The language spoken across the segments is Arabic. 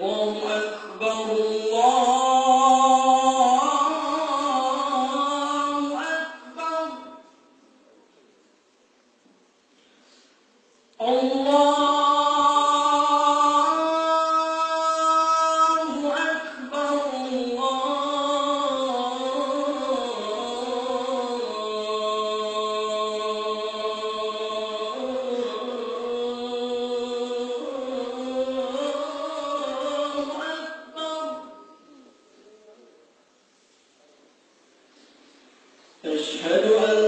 Oh أشهد أن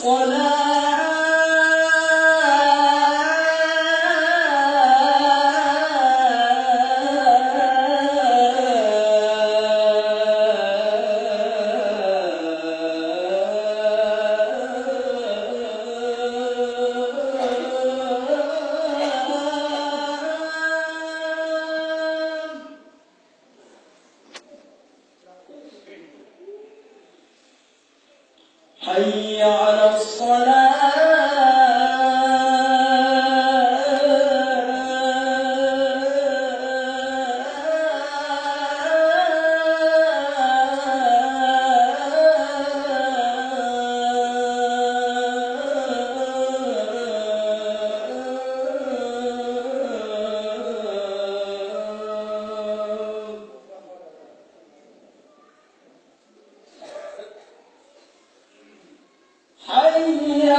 الصلاة Allah. 哎呀。